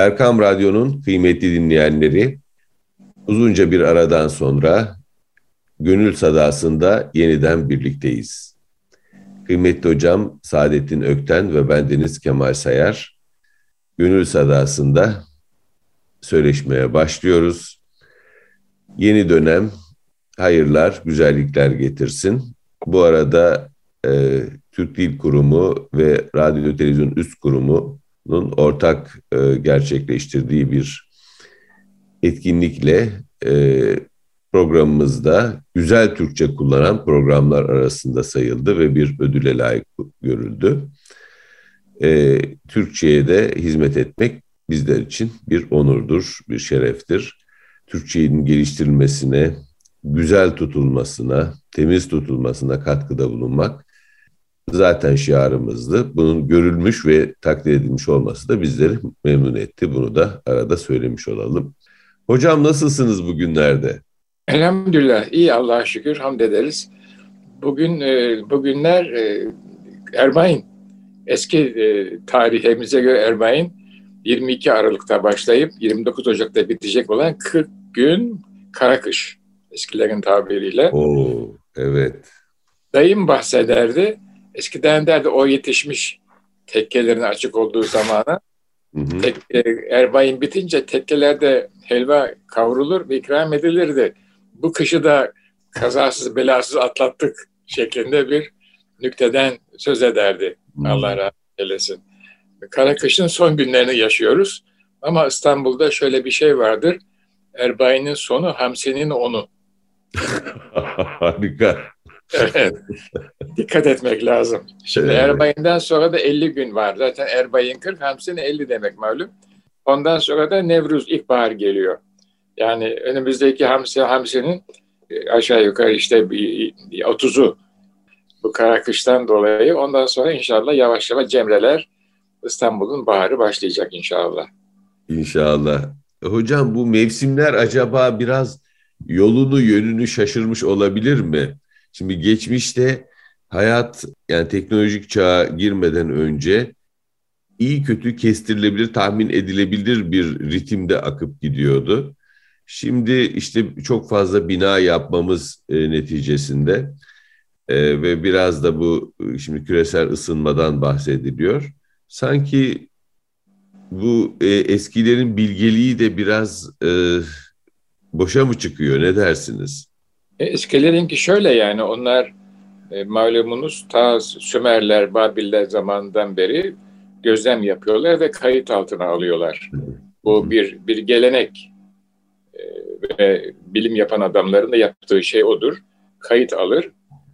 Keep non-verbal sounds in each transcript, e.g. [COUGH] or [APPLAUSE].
Erkam Radyo'nun kıymetli dinleyenleri, uzunca bir aradan sonra Gönül Sadası'nda yeniden birlikteyiz. Kıymetli hocam Saadettin Ökten ve bendeniz Kemal Sayar, Gönül Sadası'nda söyleşmeye başlıyoruz. Yeni dönem hayırlar, güzellikler getirsin. Bu arada e, Türk Dil Kurumu ve Radyo Televizyon Üst Kurumu'nun ortak e, gerçekleştirdiği bir etkinlikle e, programımızda güzel Türkçe kullanan programlar arasında sayıldı ve bir ödüle layık görüldü. E, Türkçe'ye de hizmet etmek bizler için bir onurdur, bir şereftir. Türkçenin geliştirilmesine, güzel tutulmasına, temiz tutulmasına katkıda bulunmak zaten şiarımızdı. Bunun görülmüş ve takdir edilmiş olması da bizleri memnun etti. Bunu da arada söylemiş olalım. Hocam nasılsınız bugünlerde? Elhamdülillah iyi Allah'a şükür hamd ederiz. Bugün e, bugünler e, Erbain eski e, tarihimize göre Erbain 22 Aralık'ta başlayıp 29 Ocak'ta bitecek olan 40 gün kara kış eskilerin tabiriyle. Oo, evet. Dayım bahsederdi. Eskiden derdi o yetişmiş tekkelerin açık olduğu zamana. Hı hı. Tek, e, Erbay'ın bitince tekkelerde helva kavrulur ve ikram edilirdi. Bu kışı da kazasız belasız atlattık şeklinde bir nükteden söz ederdi. Hı. Allah rahmet eylesin. Kara kışın son günlerini yaşıyoruz. Ama İstanbul'da şöyle bir şey vardır. Erbay'ın sonu, Hamsi'nin onu. [LAUGHS] Harika. Evet. [LAUGHS] Dikkat etmek lazım. Şimdi evet. Erbay'ından sonra da 50 gün var. Zaten Erbay'ın 40, Hamsi'nin 50 demek malum. Ondan sonra da Nevruz, ilkbahar geliyor. Yani önümüzdeki Hamsi, Hamsi'nin e, aşağı yukarı işte 30'u bu kara kıştan dolayı. Ondan sonra inşallah yavaş yavaş cemreler İstanbul'un baharı başlayacak inşallah. İnşallah. Hocam bu mevsimler acaba biraz yolunu yönünü şaşırmış olabilir mi? Şimdi geçmişte hayat yani teknolojik çağa girmeden önce iyi kötü kestirilebilir, tahmin edilebilir bir ritimde akıp gidiyordu. Şimdi işte çok fazla bina yapmamız e, neticesinde e, ve biraz da bu şimdi küresel ısınmadan bahsediliyor. Sanki bu e, eskilerin bilgeliği de biraz e, boşa mı çıkıyor? Ne dersiniz? E, Eskilerinki şöyle yani onlar e, malumunuz ta Sümerler, Babiller zamanından beri gözlem yapıyorlar ve kayıt altına alıyorlar. Bu bir bir gelenek e, ve bilim yapan adamların da yaptığı şey odur. Kayıt alır,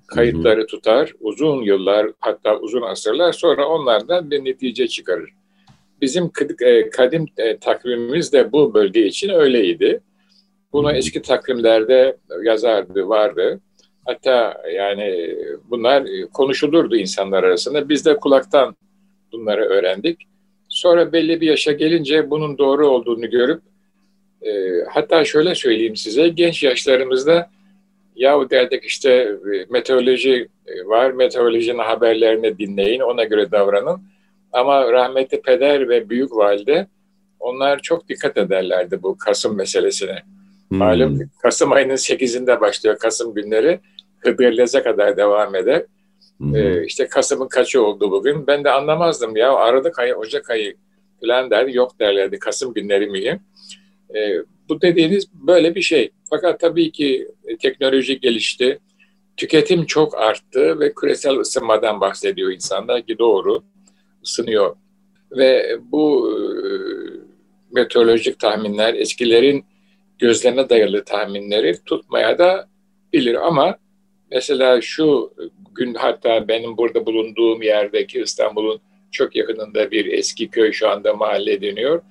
kayıtları tutar, uzun yıllar hatta uzun asırlar sonra onlardan bir netice çıkarır. Bizim e, kadim e, takvimimiz de bu bölge için öyleydi. Bunu eski takvimlerde yazardı, vardı. Hatta yani bunlar konuşulurdu insanlar arasında. Biz de kulaktan bunları öğrendik. Sonra belli bir yaşa gelince bunun doğru olduğunu görüp e, hatta şöyle söyleyeyim size genç yaşlarımızda yahu derdik işte meteoroloji var, meteorolojinin haberlerini dinleyin, ona göre davranın. Ama rahmetli peder ve büyük valide onlar çok dikkat ederlerdi bu Kasım meselesine. Hmm. Malum Kasım ayının 8'inde başlıyor Kasım günleri. Hıdrellez'e kadar devam eder. Hmm. Ee, işte Kasım'ın kaçı oldu bugün? Ben de anlamazdım ya. Aralık ayı, Ocak ayı falan derdi. Yok derlerdi. Kasım günleri mühim. Ee, bu dediğiniz böyle bir şey. Fakat tabii ki teknoloji gelişti. Tüketim çok arttı ve küresel ısınmadan bahsediyor insanlar ki doğru ısınıyor. Ve bu e, meteorolojik tahminler eskilerin gözleme dayalı tahminleri tutmaya da bilir ama mesela şu gün hatta benim burada bulunduğum yerdeki İstanbul'un çok yakınında bir eski köy şu anda mahalle deniyor.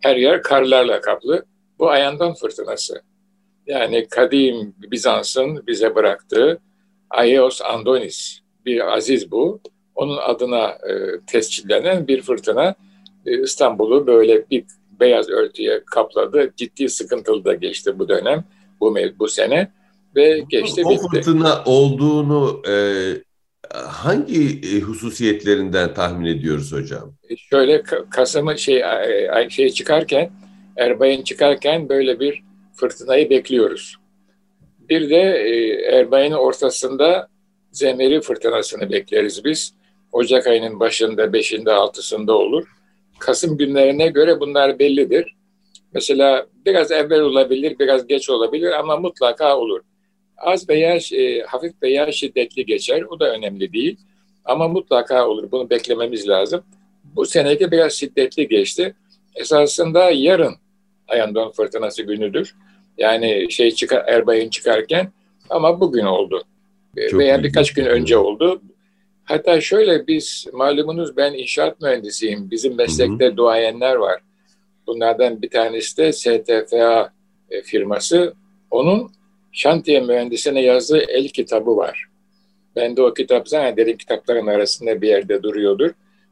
Her yer karlarla kaplı. Bu Ayandan fırtınası. Yani kadim Bizans'ın bize bıraktığı Aios Andonis bir aziz bu. Onun adına e, tescillenen bir fırtına e, İstanbul'u böyle bir beyaz örtüye kapladı. Ciddi sıkıntılı da geçti bu dönem, bu bu sene ve geçti o bitti. fırtına olduğunu e, hangi e, hususiyetlerinden tahmin ediyoruz hocam? E, şöyle Kasım'ı şey şey çıkarken Erbay'ın çıkarken böyle bir fırtınayı bekliyoruz. Bir de Erbay'ın ortasında zemeri fırtınasını bekleriz biz. Ocak ayının başında, beşinde, altısında olur. Kasım günlerine göre bunlar bellidir. Mesela biraz evvel olabilir, biraz geç olabilir ama mutlaka olur. Az veya e, hafif veya şiddetli geçer. O da önemli değil. Ama mutlaka olur. Bunu beklememiz lazım. Bu seneki biraz şiddetli geçti. Esasında yarın Ayandon fırtınası günüdür. Yani şey çıkar, Erbay'ın çıkarken ama bugün oldu. Çok veya birkaç gün önce oldu. Hatta şöyle biz malumunuz ben inşaat mühendisiyim. Bizim meslekte hı duayenler var. Bunlardan bir tanesi de STFA e, firması. Onun şantiye mühendisine yazdığı el kitabı var. Ben de o kitap zannederim kitapların arasında bir yerde duruyordur.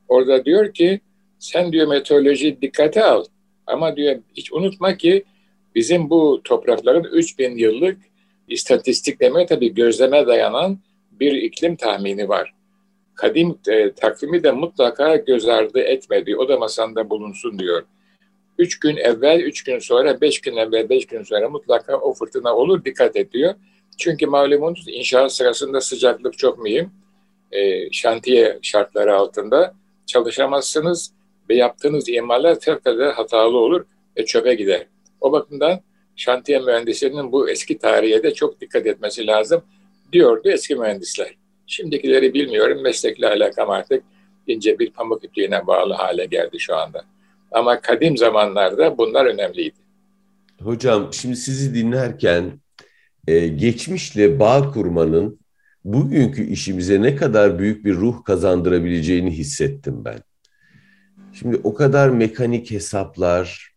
Orada diyor ki sen diyor meteoroloji dikkate al. Ama diyor hiç unutma ki bizim bu toprakların 3000 yıllık istatistikleme tabii gözleme dayanan bir iklim tahmini var. Kadim e, takvimi de mutlaka göz ardı etmedi. O da masanda bulunsun diyor. Üç gün evvel, üç gün sonra, beş gün evvel, beş gün sonra mutlaka o fırtına olur. Dikkat ediyor. Çünkü malumunuz inşaat sırasında sıcaklık çok mühim. E, şantiye şartları altında çalışamazsınız ve yaptığınız imalar fevkalade hatalı olur ve çöpe gider. O bakımdan şantiye mühendislerinin bu eski tarihe de çok dikkat etmesi lazım diyordu eski mühendisler. Şimdikileri bilmiyorum. Meslekle alakam artık ince bir pamuk ipliğine bağlı hale geldi şu anda. Ama kadim zamanlarda bunlar önemliydi. Hocam şimdi sizi dinlerken e, geçmişle bağ kurmanın bugünkü işimize ne kadar büyük bir ruh kazandırabileceğini hissettim ben. Şimdi o kadar mekanik hesaplar,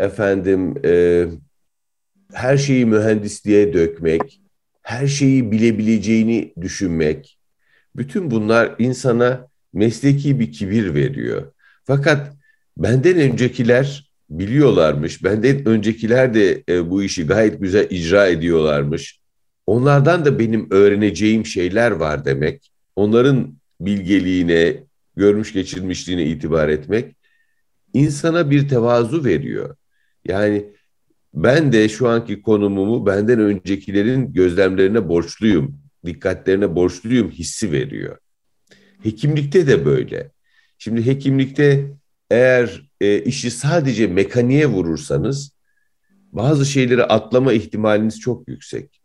efendim e, her şeyi mühendisliğe dökmek, her şeyi bilebileceğini düşünmek, bütün bunlar insana mesleki bir kibir veriyor. Fakat benden öncekiler biliyorlarmış, benden öncekiler de e, bu işi gayet güzel icra ediyorlarmış. Onlardan da benim öğreneceğim şeyler var demek. Onların bilgeliğine, görmüş geçirmişliğine itibar etmek insana bir tevazu veriyor. Yani ben de şu anki konumumu benden öncekilerin gözlemlerine borçluyum, dikkatlerine borçluyum hissi veriyor. Hekimlikte de böyle. Şimdi hekimlikte eğer e, işi sadece mekaniğe vurursanız bazı şeyleri atlama ihtimaliniz çok yüksek.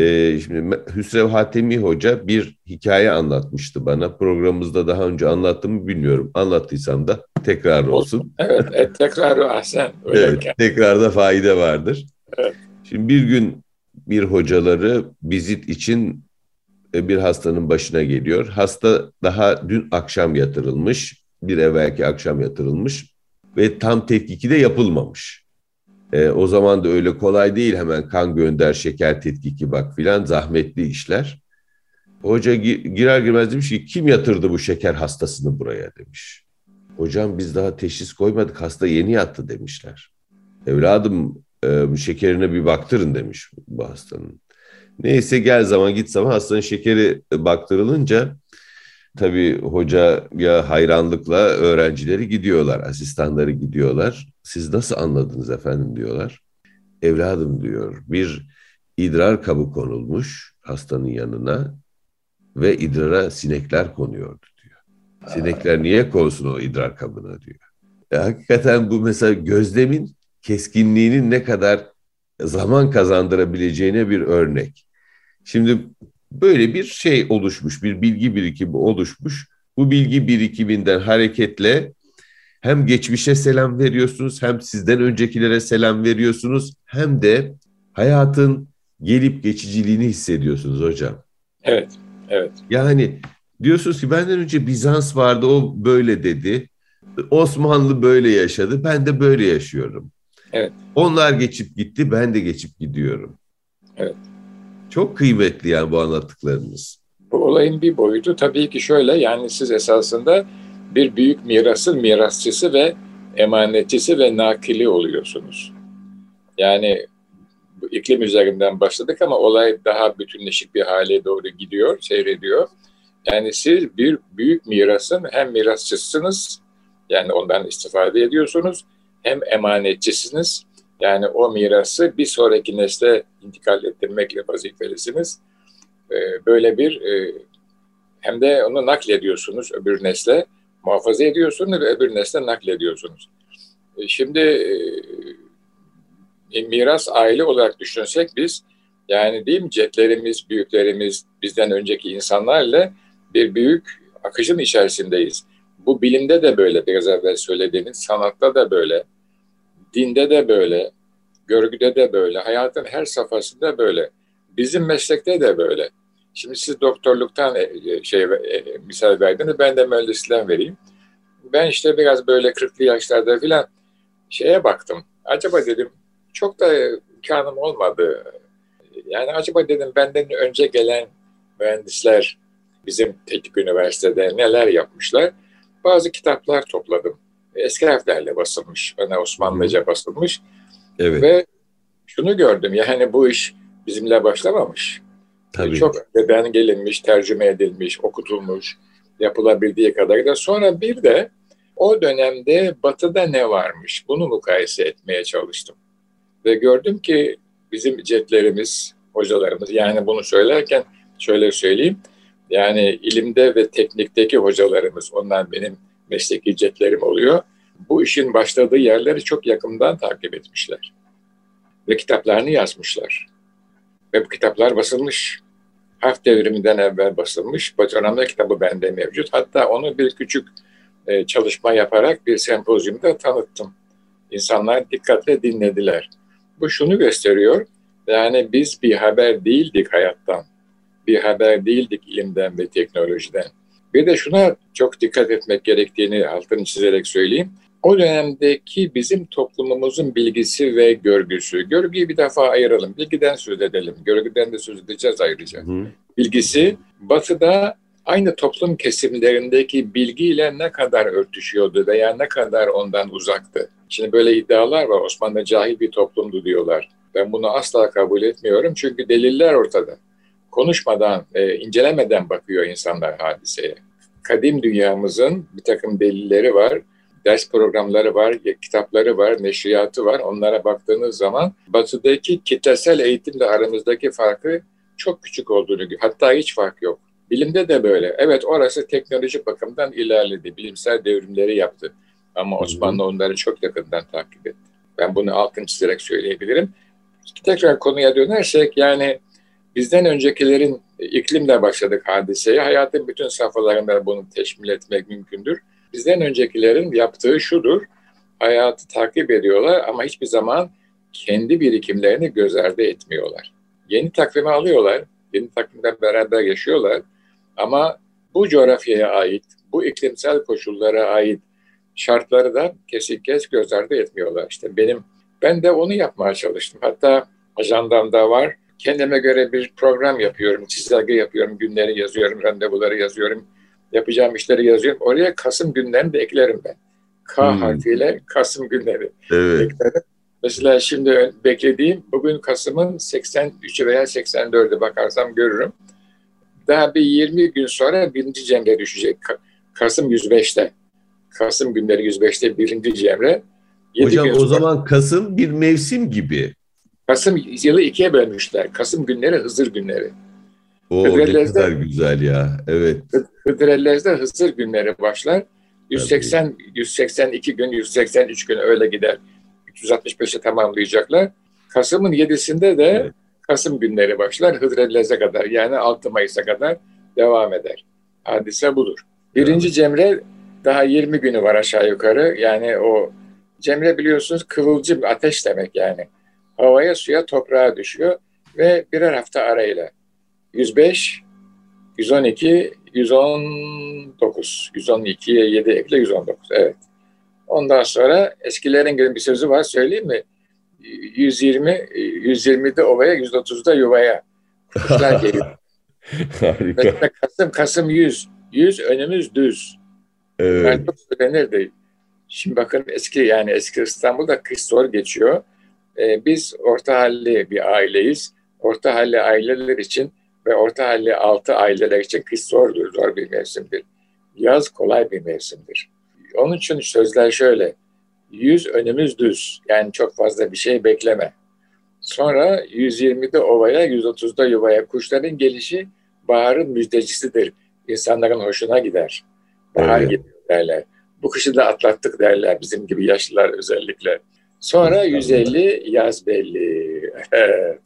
E, şimdi Hüsrev Hatemi Hoca bir hikaye anlatmıştı bana. Programımızda daha önce anlattım mı bilmiyorum. Anlattıysam da tekrar olsun. Evet, [LAUGHS] evet tekrarı ahsen. Evet, tekrarda fayda vardır. Evet. Şimdi bir gün bir hocaları vizit için e, bir hastanın başına geliyor. Hasta daha dün akşam yatırılmış, bir evvelki akşam yatırılmış ve tam tetkiki de yapılmamış. E, o zaman da öyle kolay değil hemen kan gönder, şeker tetkiki bak filan zahmetli işler. Hoca girer girmez demiş ki kim yatırdı bu şeker hastasını buraya demiş. Hocam biz daha teşhis koymadık hasta yeni yattı demişler. Evladım e, şekerine bir baktırın demiş bu hastanın. Neyse gel zaman git zaman hastanın şekeri baktırılınca tabii hoca ya hayranlıkla öğrencileri gidiyorlar, asistanları gidiyorlar. Siz nasıl anladınız efendim diyorlar. Evladım diyor bir idrar kabı konulmuş hastanın yanına ve idrara sinekler konuyordu. Sinekler niye konsun o idrar kabına diyor. E, hakikaten bu mesela gözlemin keskinliğinin ne kadar zaman kazandırabileceğine bir örnek. Şimdi böyle bir şey oluşmuş, bir bilgi birikimi oluşmuş. Bu bilgi birikiminden hareketle hem geçmişe selam veriyorsunuz, hem sizden öncekilere selam veriyorsunuz, hem de hayatın gelip geçiciliğini hissediyorsunuz hocam. Evet, evet. Yani Diyorsunuz ki benden önce Bizans vardı o böyle dedi. Osmanlı böyle yaşadı ben de böyle yaşıyorum. Evet. Onlar geçip gitti ben de geçip gidiyorum. Evet. Çok kıymetli yani bu anlattıklarınız. Bu olayın bir boyutu tabii ki şöyle yani siz esasında bir büyük mirasın mirasçısı ve emanetçisi ve nakili oluyorsunuz. Yani iklim üzerinden başladık ama olay daha bütünleşik bir hale doğru gidiyor, seyrediyor. Yani siz bir büyük mirasın hem mirasçısınız, yani ondan istifade ediyorsunuz, hem emanetçisiniz. Yani o mirası bir sonraki nesle intikal ettirmekle vazifelisiniz. Ee, böyle bir e, hem de onu naklediyorsunuz öbür nesle, muhafaza ediyorsunuz ve öbür nesle naklediyorsunuz. E, şimdi e, miras aile olarak düşünsek biz, yani değil mi cetlerimiz, büyüklerimiz, bizden önceki insanlarla bir büyük akışın içerisindeyiz. Bu bilimde de böyle biraz evvel söylediğiniz, sanatta da böyle, dinde de böyle, görgüde de böyle, hayatın her safhasında böyle. Bizim meslekte de böyle. Şimdi siz doktorluktan e, e, şey e, misal verdiniz, ben de mühendislikten vereyim. Ben işte biraz böyle 40'lı yaşlarda filan şeye baktım. Acaba dedim çok da imkanım olmadı. Yani acaba dedim benden önce gelen mühendisler bizim teknik üniversitede neler yapmışlar. Bazı kitaplar topladım. Eski harflerle basılmış. Bana Osmanlıca basılmış. Evet. Ve şunu gördüm yani bu iş bizimle başlamamış. Tabii. Çok önceden gelinmiş, tercüme edilmiş, okutulmuş, yapılabildiği kadar da. Sonra bir de o dönemde batıda ne varmış bunu mukayese etmeye çalıştım. Ve gördüm ki bizim cetlerimiz, hocalarımız yani bunu söylerken şöyle söyleyeyim. Yani ilimde ve teknikteki hocalarımız, onlar benim mesleki cetlerim oluyor. Bu işin başladığı yerleri çok yakından takip etmişler. Ve kitaplarını yazmışlar. Ve bu kitaplar basılmış. Harf devriminden evvel basılmış. Bacanamda kitabı bende mevcut. Hatta onu bir küçük e, çalışma yaparak bir sempozyumda tanıttım. İnsanlar dikkatle dinlediler. Bu şunu gösteriyor. Yani biz bir haber değildik hayattan. Bir haber değildik ilimden ve teknolojiden. Bir de şuna çok dikkat etmek gerektiğini altını çizerek söyleyeyim. O dönemdeki bizim toplumumuzun bilgisi ve görgüsü. Görgüyü bir defa ayıralım. Bilgiden söz edelim. Görgüden de söz edeceğiz ayrıca. Hı. Bilgisi batıda aynı toplum kesimlerindeki bilgiyle ne kadar örtüşüyordu veya ne kadar ondan uzaktı. Şimdi böyle iddialar var. Osmanlı cahil bir toplumdu diyorlar. Ben bunu asla kabul etmiyorum çünkü deliller ortada. Konuşmadan, e, incelemeden bakıyor insanlar hadiseye. Kadim dünyamızın bir takım delilleri var ders programları var, kitapları var, neşriyatı var. Onlara baktığınız zaman batıdaki kitlesel eğitimle aramızdaki farkı çok küçük olduğunu, hatta hiç fark yok. Bilimde de böyle. Evet orası teknoloji bakımından ilerledi. Bilimsel devrimleri yaptı. Ama Osmanlı onları çok yakından takip etti. Ben bunu altın çizerek söyleyebilirim. Tekrar konuya dönersek yani bizden öncekilerin iklimle başladık hadiseye. Hayatın bütün safhalarında bunu teşmil etmek mümkündür. Bizden öncekilerin yaptığı şudur. Hayatı takip ediyorlar ama hiçbir zaman kendi birikimlerini göz ardı etmiyorlar. Yeni takvimi alıyorlar, yeni takvimden beraber yaşıyorlar ama bu coğrafyaya ait, bu iklimsel koşullara ait şartları da kesik kes göz ardı etmiyorlar. İşte benim ben de onu yapmaya çalıştım. Hatta ajandamda var. Kendime göre bir program yapıyorum, çizelge yapıyorum, günleri yazıyorum, randevuları yazıyorum, yapacağım işleri yazıyorum. Oraya Kasım günlerini de eklerim ben. K hmm. harfiyle Kasım günleri evet. eklerim. Mesela şimdi beklediğim bugün Kasım'ın 83 veya 84'ü bakarsam görürüm. Daha bir 20 gün sonra birinci cemre düşecek. Kasım 105'te. Kasım günleri 105'te birinci cemre. Hocam o sonra, zaman Kasım bir mevsim gibi. Kasım yılı ikiye bölmüşler. Kasım günleri Hızır günleri. O ne kadar güzel ya. Evet. Hıdrellez'de Hızır günleri başlar. 180 Tabii. 182 gün, 183 gün öyle gider. 365'e tamamlayacaklar. Kasım'ın 7'sinde de evet. Kasım günleri başlar. Hıdrellez'e kadar yani 6 Mayıs'a kadar devam eder. Hadise budur. Birinci evet. Cemre daha 20 günü var aşağı yukarı. Yani o Cemre biliyorsunuz kıvılcım, ateş demek yani. Havaya, suya, toprağa düşüyor ve birer hafta arayla 105, 112, 119. 112'ye 7 ekle 119. Evet. Ondan sonra eskilerin bir sözü var söyleyeyim mi? 120, 120'de ovaya, 130'da yuvaya. Kuşlar [LAUGHS] geliyor. Harika. Mesela Kasım, Kasım 100. 100 önümüz düz. Evet. Ben çok söylenirdi. Şimdi bakın eski yani eski İstanbul'da kış zor geçiyor. Ee, biz orta halli bir aileyiz. Orta halli aileler için ve orta halli altı aileler için kış zordur, zor bir mevsimdir. Yaz kolay bir mevsimdir. Onun için sözler şöyle. Yüz önümüz düz. Yani çok fazla bir şey bekleme. Sonra 120'de ovaya, 130'da yuvaya kuşların gelişi baharın müjdecisidir. İnsanların hoşuna gider. Bahar evet. gidiyor derler. Bu kışı da atlattık derler bizim gibi yaşlılar özellikle. Sonra 150 yaz belli. [LAUGHS] Evet.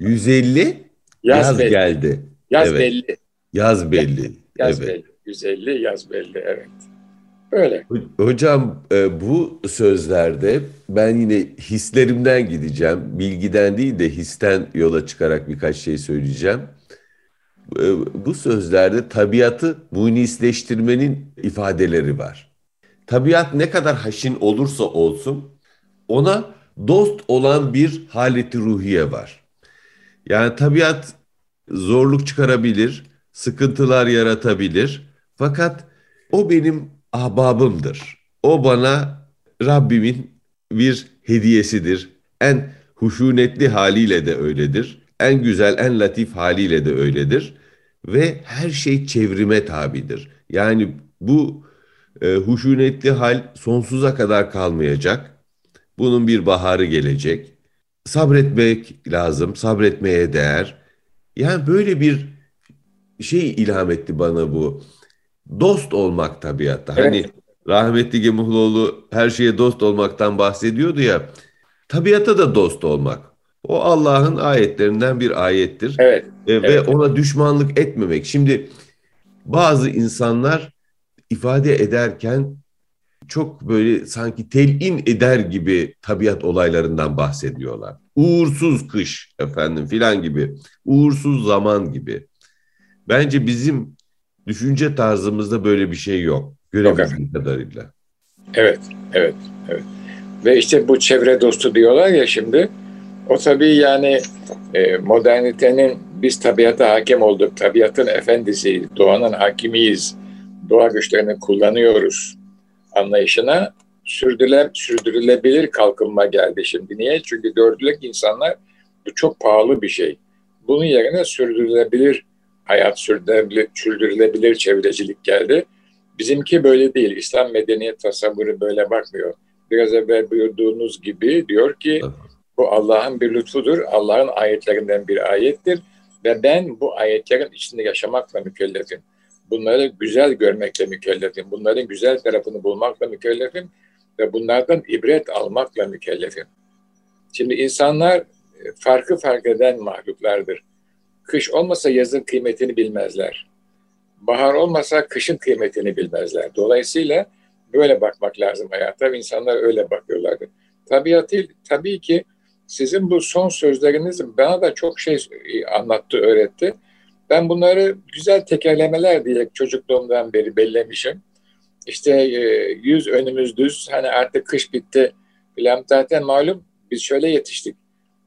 150 yaz, yaz belli. geldi. Yaz evet. belli. Yaz belli. Yaz evet. belli. 150 yaz belli evet. Böyle. Hocam e, bu sözlerde ben yine hislerimden gideceğim. Bilgiden değil de histen yola çıkarak birkaç şey söyleyeceğim. E, bu sözlerde tabiatı munisleştirmenin ifadeleri var. Tabiat ne kadar haşin olursa olsun ona dost olan bir haleti ruhiye var. Yani tabiat zorluk çıkarabilir, sıkıntılar yaratabilir. Fakat o benim ahbabımdır. O bana Rabbimin bir hediyesidir. En huşunetli haliyle de öyledir. En güzel, en latif haliyle de öyledir. Ve her şey çevrime tabidir. Yani bu e, huşunetli hal sonsuza kadar kalmayacak. Bunun bir baharı gelecek. Sabretmek lazım, sabretmeye değer. Yani böyle bir şey ilham etti bana bu dost olmak tabiatta. Evet. Hani rahmetli Gemuhluoğlu her şeye dost olmaktan bahsediyordu ya. Tabiata da dost olmak. O Allah'ın ayetlerinden bir ayettir. Evet. E, evet. Ve ona düşmanlık etmemek. Şimdi bazı insanlar ifade ederken çok böyle sanki telin eder gibi tabiat olaylarından bahsediyorlar. Uğursuz kış efendim filan gibi. Uğursuz zaman gibi. Bence bizim düşünce tarzımızda böyle bir şey yok. Görebildiğim kadarıyla. Evet, evet, evet. Ve işte bu çevre dostu diyorlar ya şimdi. O tabii yani e, modernitenin biz tabiata hakim olduk, tabiatın efendisi, doğanın hakimiyiz, doğa güçlerini kullanıyoruz anlayışına sürdüle, sürdürülebilir kalkınma geldi şimdi. Niye? Çünkü gördüler ki insanlar bu çok pahalı bir şey. Bunun yerine sürdürülebilir hayat sürdürülebilir, sürdürülebilir çevrecilik geldi. Bizimki böyle değil. İslam medeniyet tasavvuru böyle bakmıyor. Biraz evvel buyurduğunuz gibi diyor ki bu Allah'ın bir lütfudur. Allah'ın ayetlerinden bir ayettir. Ve ben bu ayetlerin içinde yaşamakla mükellefim. Bunları güzel görmekle mükellefim. Bunların güzel tarafını bulmakla mükellefim. Ve bunlardan ibret almakla mükellefim. Şimdi insanlar farkı fark eden mahluklardır. Kış olmasa yazın kıymetini bilmezler. Bahar olmasa kışın kıymetini bilmezler. Dolayısıyla böyle bakmak lazım hayata. İnsanlar öyle bakıyorlardı. Tabiatı, tabii ki sizin bu son sözleriniz bana da çok şey anlattı, öğretti. Ben bunları güzel tekerlemeler diye çocukluğumdan beri bellemişim. İşte e, yüz önümüz düz, hani artık kış bitti filan. Zaten malum biz şöyle yetiştik.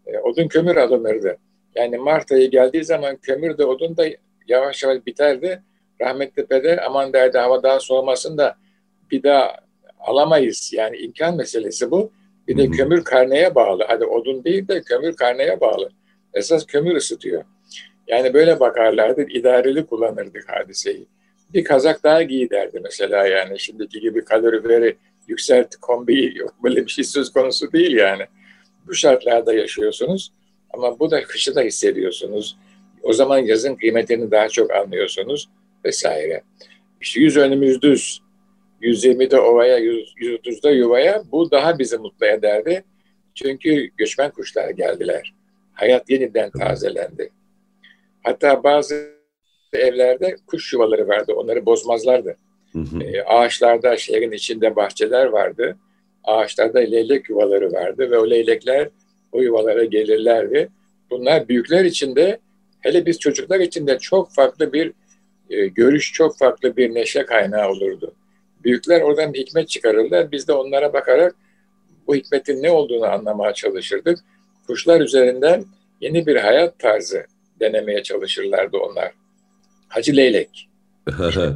E, odun kömür alınırdı. Yani Mart ayı geldiği zaman kömür de odun da yavaş yavaş biterdi. Rahmetli peder aman derdi hava daha soğumasın da bir daha alamayız. Yani imkan meselesi bu. Bir de kömür karneye bağlı. Hadi odun değil de kömür karneye bağlı. Esas kömür ısıtıyor. Yani böyle bakarlardı, idareli kullanırdık hadiseyi. Bir kazak daha giy derdi mesela yani. Şimdiki gibi kaloriferi yükselt kombiyi yok. Böyle bir şey söz konusu değil yani. Bu şartlarda yaşıyorsunuz. Ama bu da kışı da hissediyorsunuz. O zaman yazın kıymetini daha çok anlıyorsunuz vesaire. İşte yüz önümüz düz. 120'de ovaya, 130'da yuvaya bu daha bizi mutlu ederdi. Çünkü göçmen kuşlar geldiler. Hayat yeniden tazelendi. Hatta bazı evlerde kuş yuvaları vardı. Onları bozmazlardı. Hı hı. E, ağaçlarda, şehrin içinde bahçeler vardı. Ağaçlarda leylek yuvaları vardı ve o leylekler o yuvalara gelirlerdi. Bunlar büyükler için de hele biz çocuklar için de çok farklı bir e, görüş, çok farklı bir neşe kaynağı olurdu. Büyükler oradan hikmet çıkarırlar. Biz de onlara bakarak bu hikmetin ne olduğunu anlamaya çalışırdık. Kuşlar üzerinden yeni bir hayat tarzı denemeye çalışırlardı onlar. Hacı Leylek. [LAUGHS]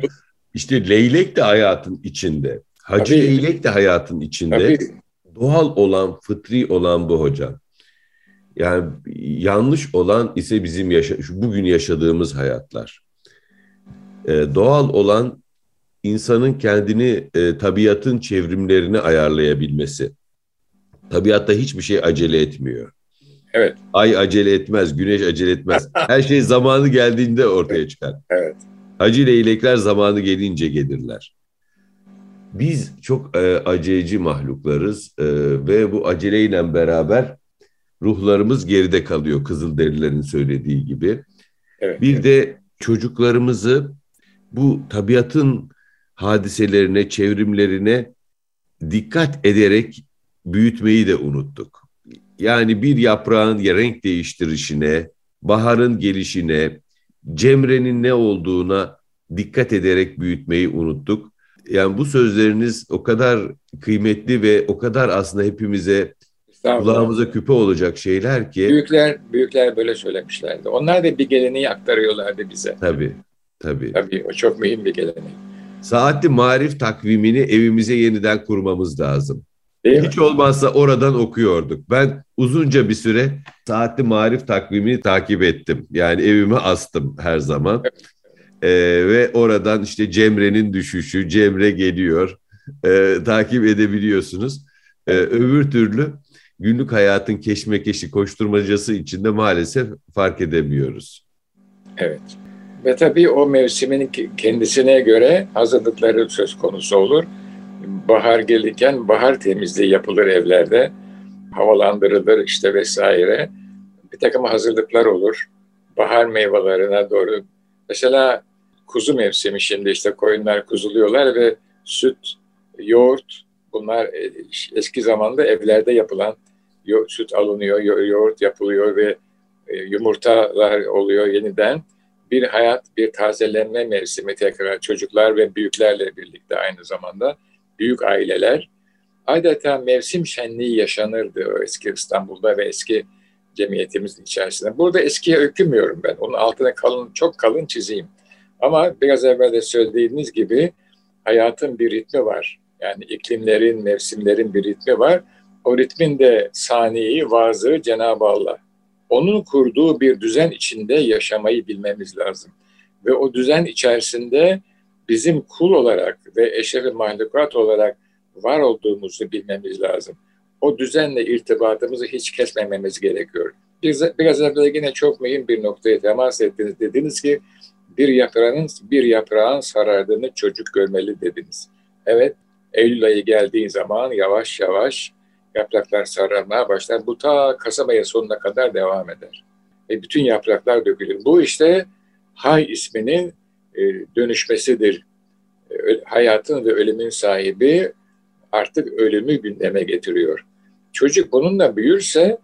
İşte, leylek de hayatın içinde. Hacı Tabii. Leylek de hayatın içinde. Tabii. Doğal olan, fıtri olan bu hocam. Yani yanlış olan ise bizim yaşa bugün yaşadığımız hayatlar. Ee, doğal olan insanın kendini e, tabiatın çevrimlerine ayarlayabilmesi. Tabiatta hiçbir şey acele etmiyor. Evet. Ay acele etmez, güneş acele etmez. Her şey zamanı geldiğinde ortaya çıkar. Evet. Hacı leylekler zamanı gelince gelirler. Biz çok e, aceleci mahluklarız e, ve bu aceleyle beraber ruhlarımız geride kalıyor Kızılderililerin söylediği gibi. Evet, bir evet. de çocuklarımızı bu tabiatın hadiselerine, çevrimlerine dikkat ederek büyütmeyi de unuttuk. Yani bir yaprağın renk değiştirişine, baharın gelişine, cemrenin ne olduğuna dikkat ederek büyütmeyi unuttuk. Yani bu sözleriniz o kadar kıymetli ve o kadar aslında hepimize kulağımıza küpe olacak şeyler ki. Büyükler büyükler böyle söylemişlerdi. Onlar da bir geleneği aktarıyorlardı bize. Tabii. Tabii. Tabii o çok mühim bir gelenek. Saatli marif takvimini evimize yeniden kurmamız lazım. Değil Hiç mi? olmazsa oradan okuyorduk. Ben uzunca bir süre saatli marif takvimini takip ettim. Yani evime astım her zaman. Evet. Ee, ve oradan işte Cemre'nin düşüşü, Cemre geliyor. Ee, takip edebiliyorsunuz. Ee, öbür türlü günlük hayatın keşmekeşi koşturmacası içinde maalesef fark edemiyoruz. Evet. Ve tabii o mevsimin kendisine göre hazırlıkları söz konusu olur. Bahar gelirken bahar temizliği yapılır evlerde. Havalandırılır işte vesaire. Bir takım hazırlıklar olur. Bahar meyvelerine doğru. Mesela kuzu mevsimi şimdi işte koyunlar kuzuluyorlar ve süt, yoğurt bunlar e, eski zamanda evlerde yapılan süt alınıyor, yoğurt yapılıyor ve e, yumurtalar oluyor yeniden bir hayat, bir tazelenme mevsimi tekrar çocuklar ve büyüklerle birlikte aynı zamanda büyük aileler. Adeta mevsim şenliği yaşanırdı o eski İstanbul'da ve eski cemiyetimizin içerisinde. Burada eskiye öykümüyorum ben. Onun altına kalın, çok kalın çizeyim. Ama biraz evvel de söylediğiniz gibi hayatın bir ritmi var. Yani iklimlerin, mevsimlerin bir ritmi var. O ritmin de saniyeyi, vazı Cenab-ı Allah onun kurduğu bir düzen içinde yaşamayı bilmemiz lazım. Ve o düzen içerisinde bizim kul olarak ve eşrefi mahlukat olarak var olduğumuzu bilmemiz lazım. O düzenle irtibatımızı hiç kesmememiz gerekiyor. Biz, biraz evvel yine çok mühim bir noktaya temas ettiniz. Dediniz ki bir yaprağın bir yaprağın sarardığını çocuk görmeli dediniz. Evet, Eylül ayı geldiği zaman yavaş yavaş yapraklar sararmaya başlar. Bu ta Kasım sonuna kadar devam eder. Ve bütün yapraklar dökülür. Bu işte Hay isminin e, dönüşmesidir. E, hayatın ve ölümün sahibi artık ölümü gündeme getiriyor. Çocuk bununla büyürse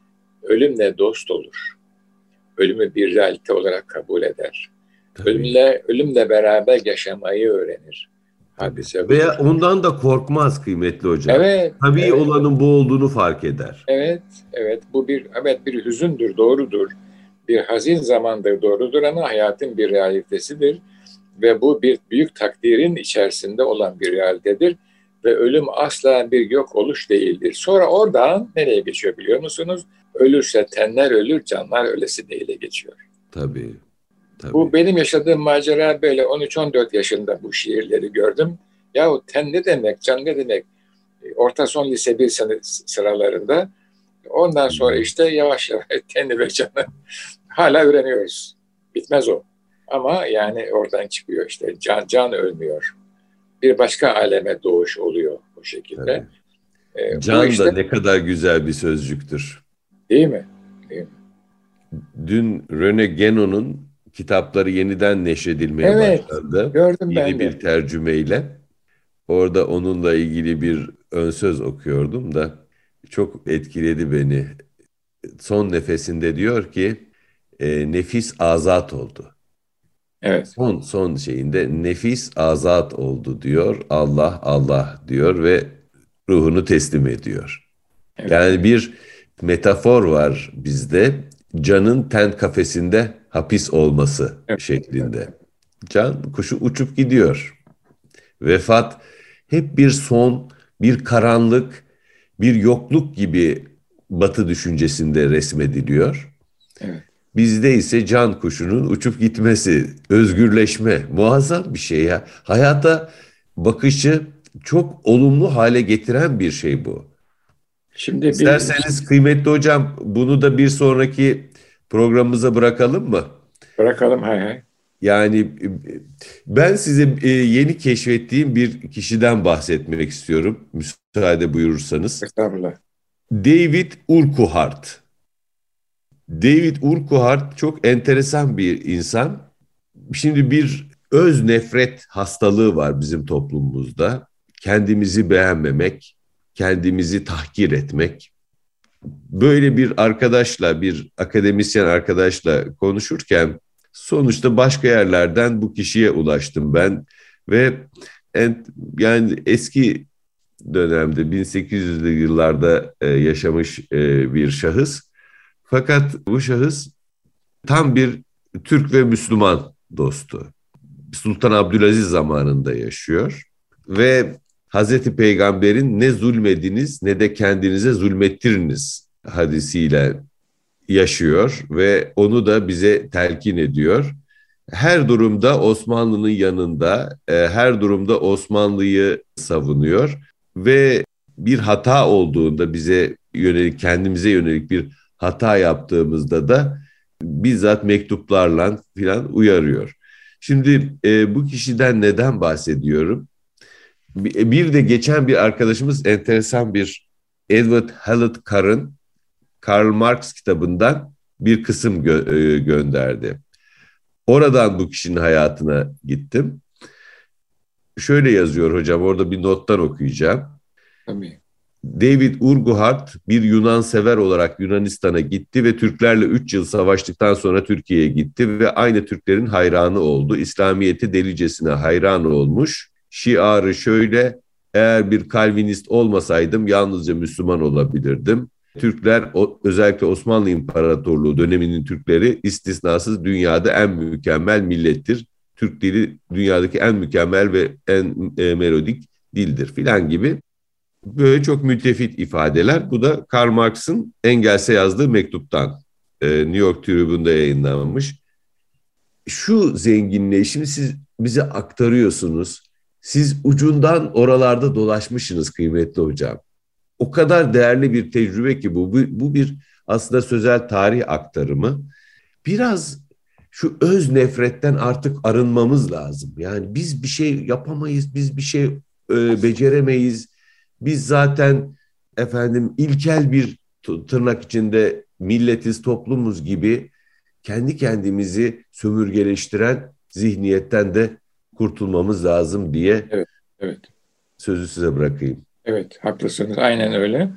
ölümle dost olur. Ölümü bir realite olarak kabul eder. Tabii. Ölümle, ölümle beraber yaşamayı öğrenir hadise. Veya ondan da korkmaz kıymetli hocam. Evet. Tabii evet. olanın bu olduğunu fark eder. Evet, evet. Bu bir evet bir hüzündür, doğrudur. Bir hazin zamandır, doğrudur ama hayatın bir realitesidir. Ve bu bir büyük takdirin içerisinde olan bir realitedir. Ve ölüm asla bir yok oluş değildir. Sonra oradan nereye geçiyor biliyor musunuz? Ölürse tenler ölür, canlar ölesi değile geçiyor. Tabii. Tabii. Bu benim yaşadığım macera böyle 13-14 yaşında bu şiirleri gördüm. Yahu ten ne demek, can ne demek? Orta son lise bir sene sıralarında. Ondan sonra işte yavaş yavaş [LAUGHS] tenli ve canı hala öğreniyoruz. Bitmez o. Ama yani oradan çıkıyor işte. Can, can ölmüyor. Bir başka aleme doğuş oluyor bu şekilde. Ee, can işte, da ne kadar güzel bir sözcüktür. Değil mi? Değil mi? Dün Rene Guénon'un kitapları yeniden neşredilmeye evet, başlandı. Gördüm Yeni ben de. bir tercümeyle. Orada onunla ilgili bir ön söz okuyordum da çok etkiledi beni. Son nefesinde diyor ki e, nefis azat oldu. Evet. Son son şeyinde nefis azat oldu diyor. Allah Allah diyor ve ruhunu teslim ediyor. Evet. Yani bir metafor var bizde. Canın ten kafesinde hapis olması evet. şeklinde. Can kuşu uçup gidiyor. Vefat hep bir son, bir karanlık, bir yokluk gibi batı düşüncesinde resmediliyor. Evet. Bizde ise can kuşunun uçup gitmesi, özgürleşme muazzam bir şey ya. Hayata bakışı çok olumlu hale getiren bir şey bu. Şimdi bir... İsterseniz kıymetli hocam bunu da bir sonraki programımıza bırakalım mı? Bırakalım hay hay. Yani ben size e, yeni keşfettiğim bir kişiden bahsetmek istiyorum. Müsaade buyurursanız. Estağfurullah. David Urquhart. David Urquhart çok enteresan bir insan. Şimdi bir öz nefret hastalığı var bizim toplumumuzda. Kendimizi beğenmemek, kendimizi tahkir etmek. Böyle bir arkadaşla, bir akademisyen arkadaşla konuşurken sonuçta başka yerlerden bu kişiye ulaştım ben ve en, yani eski dönemde 1800'lü yıllarda e, yaşamış e, bir şahıs. Fakat bu şahıs tam bir Türk ve Müslüman dostu. Sultan Abdülaziz zamanında yaşıyor ve Hazreti Peygamber'in ne zulmediniz ne de kendinize zulmettiriniz hadisiyle yaşıyor ve onu da bize telkin ediyor. Her durumda Osmanlı'nın yanında, e, her durumda Osmanlı'yı savunuyor ve bir hata olduğunda bize yönelik, kendimize yönelik bir hata yaptığımızda da bizzat mektuplarla filan uyarıyor. Şimdi e, bu kişiden neden bahsediyorum? Bir de geçen bir arkadaşımız enteresan bir Edward Hallett Carr'ın Karl Marx kitabından bir kısım gö- e, gönderdi. Oradan bu kişinin hayatına gittim. Şöyle yazıyor hocam, orada bir nottan okuyacağım. Tabii. David Urquhart bir Yunan sever olarak Yunanistan'a gitti ve Türklerle 3 yıl savaştıktan sonra Türkiye'ye gitti ve aynı Türklerin hayranı oldu. İslamiyet'i delicesine hayran olmuş. Şiarı şöyle, eğer bir Kalvinist olmasaydım yalnızca Müslüman olabilirdim. Türkler özellikle Osmanlı İmparatorluğu döneminin Türkleri istisnasız dünyada en mükemmel millettir. Türk dili dünyadaki en mükemmel ve en e, melodik dildir filan gibi böyle çok müttefit ifadeler. Bu da Karl Marx'ın Engels'e yazdığı mektuptan e, New York Tribune'da yayınlanmış. Şu zenginliği şimdi siz bize aktarıyorsunuz. Siz ucundan oralarda dolaşmışsınız kıymetli hocam o kadar değerli bir tecrübe ki bu. Bu, bu bir aslında sözel tarih aktarımı. Biraz şu öz nefretten artık arınmamız lazım. Yani biz bir şey yapamayız, biz bir şey e, beceremeyiz. Biz zaten efendim ilkel bir tırnak içinde milletiz, toplumuz gibi kendi kendimizi sömürgeleştiren zihniyetten de kurtulmamız lazım diye evet, evet. sözü size bırakayım. Evet, haklısınız. Aynen öyle.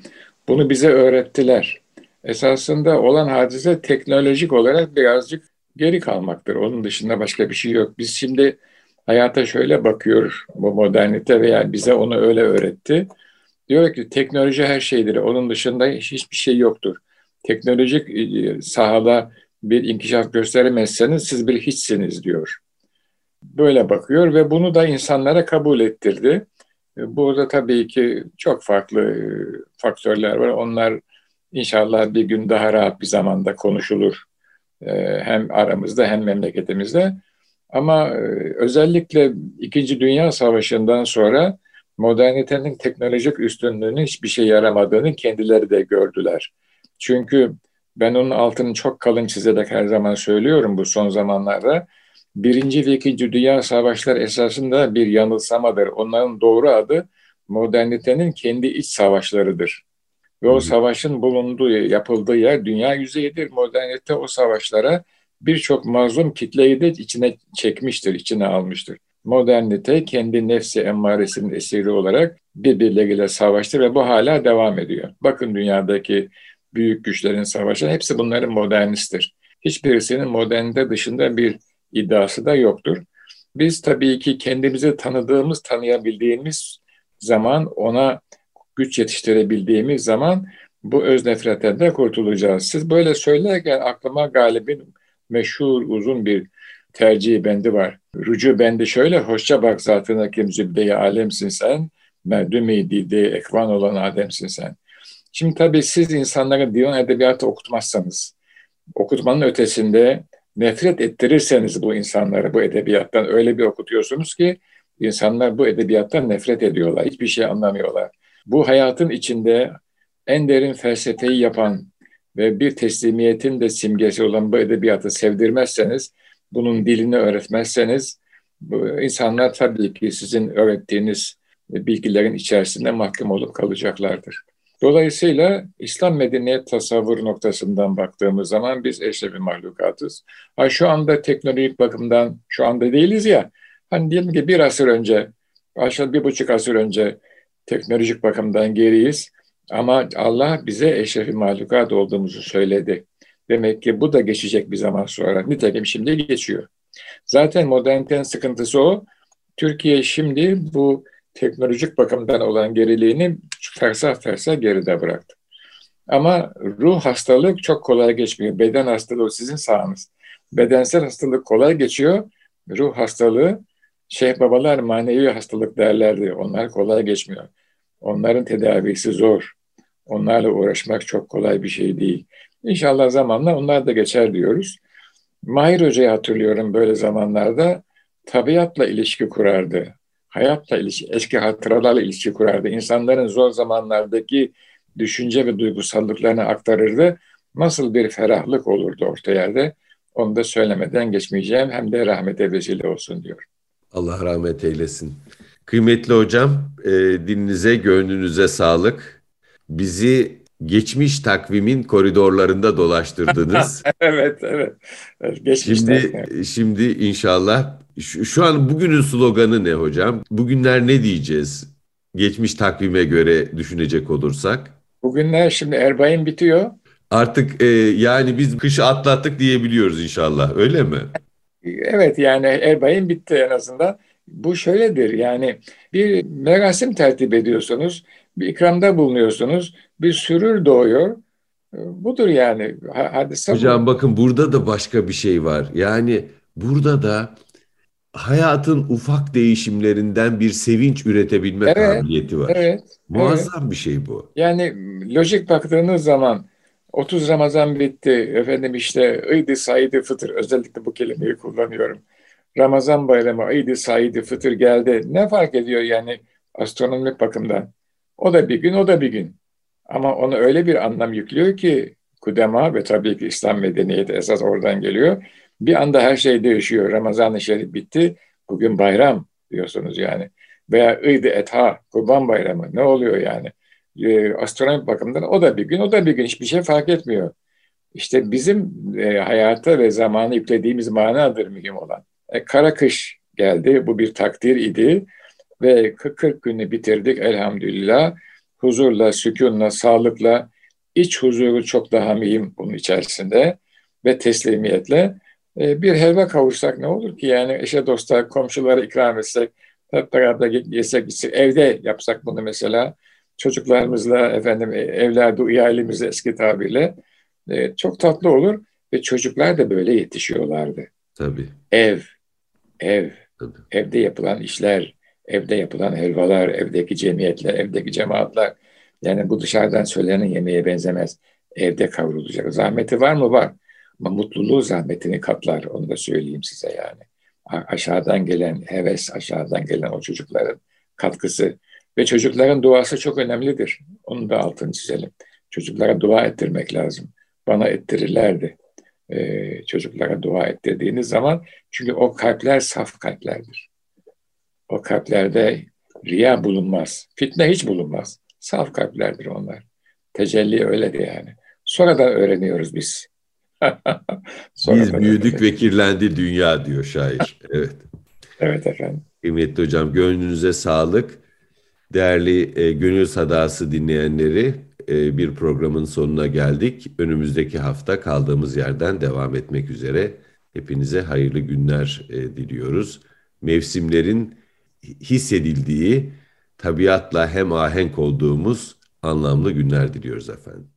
Bunu bize öğrettiler. Esasında olan hadise teknolojik olarak birazcık geri kalmaktır. Onun dışında başka bir şey yok. Biz şimdi hayata şöyle bakıyoruz. Bu modernite veya bize onu öyle öğretti. Diyor ki teknoloji her şeydir. Onun dışında hiçbir şey yoktur. Teknolojik e, sahada bir inkişaf gösteremezseniz siz bir hiçsiniz diyor. Böyle bakıyor ve bunu da insanlara kabul ettirdi. E, burada tabii ki çok farklı e, faktörler var. Onlar inşallah bir gün daha rahat bir zamanda konuşulur. Hem aramızda hem memleketimizde. Ama özellikle İkinci Dünya Savaşı'ndan sonra modernitenin teknolojik üstünlüğünün hiçbir şey yaramadığını kendileri de gördüler. Çünkü ben onun altını çok kalın çizerek her zaman söylüyorum bu son zamanlarda Birinci ve İkinci Dünya Savaşları esasında bir yanılsamadır. Onların doğru adı modernitenin kendi iç savaşlarıdır. Ve o savaşın bulunduğu, yapıldığı yer dünya yüzeyidir. Modernite o savaşlara birçok mazlum kitleyi de içine çekmiştir, içine almıştır. Modernite kendi nefsi emmaresinin esiri olarak birbirleriyle savaştı ve bu hala devam ediyor. Bakın dünyadaki büyük güçlerin savaşı hepsi bunların modernisttir. Hiçbirisinin modernite dışında bir iddiası da yoktur. Biz tabii ki kendimizi tanıdığımız, tanıyabildiğimiz zaman ona güç yetiştirebildiğimiz zaman bu öz nefretten de kurtulacağız. Siz böyle söylerken aklıma galibin meşhur uzun bir tercih bendi var. Rücu bendi şöyle, hoşça bak zatına kim zübde alemsin sen, merdümi dide ekvan olan ademsin sen. Şimdi tabii siz insanlara divan edebiyatı okutmazsanız, okutmanın ötesinde nefret ettirirseniz bu insanları bu edebiyattan öyle bir okutuyorsunuz ki insanlar bu edebiyattan nefret ediyorlar. Hiçbir şey anlamıyorlar. Bu hayatın içinde en derin felsefeyi yapan ve bir teslimiyetin de simgesi olan bu edebiyatı sevdirmezseniz, bunun dilini öğretmezseniz, insanlar tabii ki sizin öğrettiğiniz bilgilerin içerisinde mahkum olup kalacaklardır. Dolayısıyla İslam medeniyet tasavvur noktasından baktığımız zaman biz eşrefi mahlukatız. Ha şu anda teknolojik bakımdan şu anda değiliz ya. Hani diyelim ki bir asır önce, aşağı bir buçuk asır önce teknolojik bakımdan geriyiz. Ama Allah bize eşrefi mahlukat olduğumuzu söyledi. Demek ki bu da geçecek bir zaman sonra. Nitekim şimdi geçiyor. Zaten modernitenin sıkıntısı o. Türkiye şimdi bu teknolojik bakımdan olan geriliğini fersah fersah geride bıraktı. Ama ruh hastalık çok kolay geçmiyor. Beden hastalığı sizin sahanız. Bedensel hastalık kolay geçiyor. Ruh hastalığı şeyh babalar manevi hastalık derlerdi. Onlar kolay geçmiyor. Onların tedavisi zor. Onlarla uğraşmak çok kolay bir şey değil. İnşallah zamanla onlar da geçer diyoruz. Mahir Hoca'yı hatırlıyorum böyle zamanlarda tabiatla ilişki kurardı. Hayatla ilişki, eski hatıralarla ilişki kurardı. İnsanların zor zamanlardaki düşünce ve duygusallıklarını aktarırdı. Nasıl bir ferahlık olurdu orta yerde. Onu da söylemeden geçmeyeceğim. Hem de rahmete vesile olsun diyor. Allah rahmet eylesin. Kıymetli hocam, e, dilinize, gönlünüze sağlık. Bizi geçmiş takvimin koridorlarında dolaştırdınız. [LAUGHS] evet, evet. Geçmiş şimdi, şimdi inşallah şu, şu an bugünün sloganı ne hocam? Bugünler ne diyeceğiz? Geçmiş takvime göre düşünecek olursak. Bugünler şimdi Erbay'ın bitiyor. Artık e, yani biz kışı atlattık diyebiliyoruz inşallah öyle mi? Evet yani Erbay'ın bitti en azından. Bu şöyledir yani bir merasim tertip ediyorsunuz, bir ikramda bulunuyorsunuz, bir sürür doğuyor. Budur yani hadise Hocam bu. bakın burada da başka bir şey var. Yani burada da hayatın ufak değişimlerinden bir sevinç üretebilme evet, kabiliyeti var. Evet. Muazzam evet. bir şey bu. Yani lojik baktığınız zaman 30 Ramazan bitti. Efendim işte ıydı saydı fıtır. Özellikle bu kelimeyi kullanıyorum. Ramazan bayramı ıydı saydı fıtır geldi. Ne fark ediyor yani astronomik bakımdan? O da bir gün, o da bir gün. Ama ona öyle bir anlam yüklüyor ki kudema ve tabii ki İslam medeniyeti esas oradan geliyor. Bir anda her şey değişiyor. Ramazan-ı Şerif bitti. Bugün bayram diyorsunuz yani. Veya ıydı etha, kurban bayramı. Ne oluyor yani? E, astronomik bakımdan o da bir gün, o da bir gün. Hiçbir şey fark etmiyor. İşte bizim e, hayata ve zamanı yüklediğimiz manadır mühim olan. E, kara kış geldi. Bu bir takdir idi. Ve 40 günü bitirdik elhamdülillah. Huzurla, sükunla, sağlıkla, iç huzuru çok daha mühim bunun içerisinde. Ve teslimiyetle. E, bir helva kavursak ne olur ki? Yani eşe dosta komşulara ikram etsek hep beraber yesek evde yapsak bunu mesela. Çocuklarımızla efendim e, evladı uyalimizle eski tabirle. E, çok tatlı olur. Ve çocuklar da böyle yetişiyorlardı. Tabii. Ev, ev, Tabii. evde yapılan işler, evde yapılan helvalar, evdeki cemiyetler, evdeki cemaatler. Yani bu dışarıdan söylenen yemeğe benzemez. Evde kavrulacak. Zahmeti var mı? Var. Ama mutluluğu zahmetini katlar. Onu da söyleyeyim size yani. Aşağıdan gelen heves, aşağıdan gelen o çocukların katkısı ve çocukların duası çok önemlidir. Onu da altını çizelim. Çocuklara dua ettirmek lazım. Bana ettirirlerdi. Ee, çocuklara dua ettirdiğiniz zaman çünkü o kalpler saf kalplerdir. O kalplerde riya bulunmaz. Fitne hiç bulunmaz. Saf kalplerdir onlar. Tecelli öyledir yani. Sonradan öğreniyoruz biz. [LAUGHS] biz büyüdük ve kirlendi dünya diyor şair. Evet. evet efendim. Kıymetli hocam gönlünüze sağlık. Değerli e, Gönül Sadası dinleyenleri e, bir programın sonuna geldik. Önümüzdeki hafta kaldığımız yerden devam etmek üzere. Hepinize hayırlı günler e, diliyoruz. Mevsimlerin hissedildiği, tabiatla hem ahenk olduğumuz anlamlı günler diliyoruz efendim.